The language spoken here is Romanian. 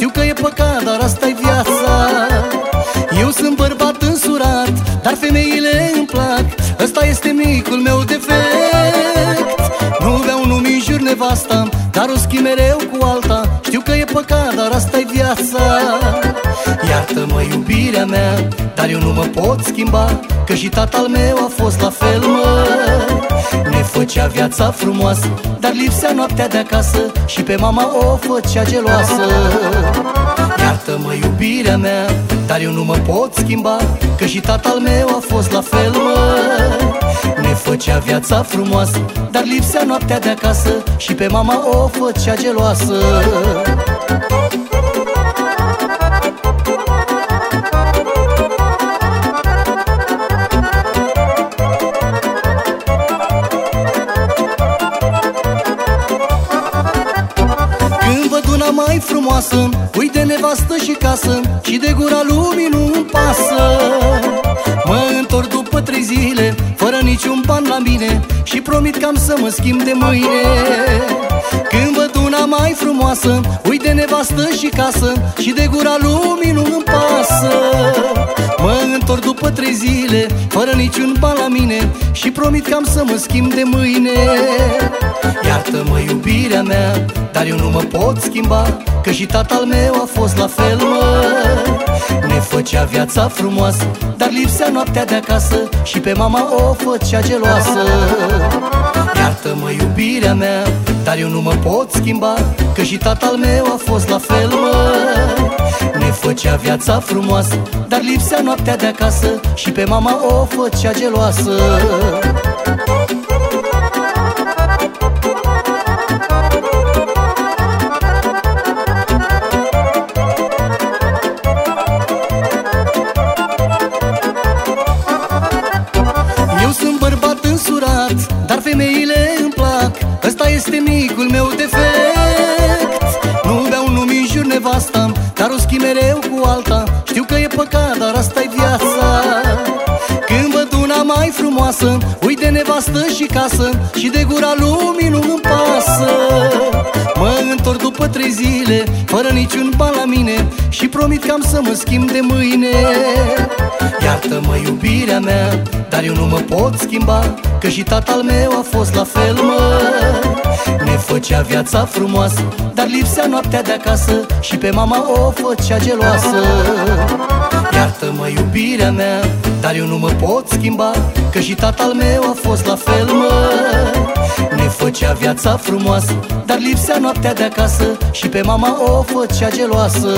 Știu că e păcat, dar asta e viața. Eu sunt bărbat însurat Dar femeile îmi plac. Ăsta este micul meu defect. Nu beau, nu mi nevasta Dar o schimb mereu cu alta. Știu că e păcat, dar asta e viața Iartă-mă iubirea mea Dar eu nu mă pot schimba Că și tatăl meu a fost la fel, mă. Ne făcea viața frumoasă Dar lipsea noaptea de acasă Și pe mama o făcea geloasă. Iartă-mă iubirea mea Dar eu nu mă pot schimba Că și tatăl meu a fost la fel, mă. Ne făcea viața frumoasă Dar lipsea noaptea de acasă Și pe mama o făcea geloasă frumoasă Uite nevastă și casă Și de gura lumii nu-mi pasă. Mă întorc după trei zile Fără niciun ban la mine Și promit că am să mă schimb de mâine. Când văd una mai frumoasă. Uite nevastă și casă Și de gura lumii nu-mi pasă. Mă întorc după trei zile Fără niciun ban la mine Și promit că am să mă schimb de mâine. Iartă-mă iubirea mea Dar eu nu mă pot schimba Că și tatăl meu a fost la fel, mă. Ne făcea viața frumoasă Dar lipsea noaptea de acasă Și pe mama o făcea geloasă. Iartă-mă iubirea mea Dar eu nu mă pot schimba Că și tatăl meu a fost la fel, mă. Ne făcea viața frumoasă Dar lipsea noaptea de acasă Și pe mama o făcea geloasă. Dar femeile îmi plac Ăsta este micul meu defect. Nu beau, nu mi nevasta Dar o schimb mereu cu alta. Știu că e păcat, dar asta e viața. Când văd una mai frumoasă Uite nevastă și casă Și de gura lumii nu-mi pasă. Mă întorc după trei zile Fără niciun ban la mine Și promit că am să mă schimb de mâine. Iartă-mă iubirea mea Dar eu nu mă pot schimba Că și tatăl meu a fost la fel, mă. Ne făcea viața frumoasă Dar lipsea noaptea de acasă Și pe mama o făcea geloasă. Iartă-mă iubirea mea Dar eu nu mă pot schimba Că și tatăl meu a fost la fel, mă. Ne făcea viața frumoasă Dar lipsea noaptea de acasă Și pe mama o făcea geloasă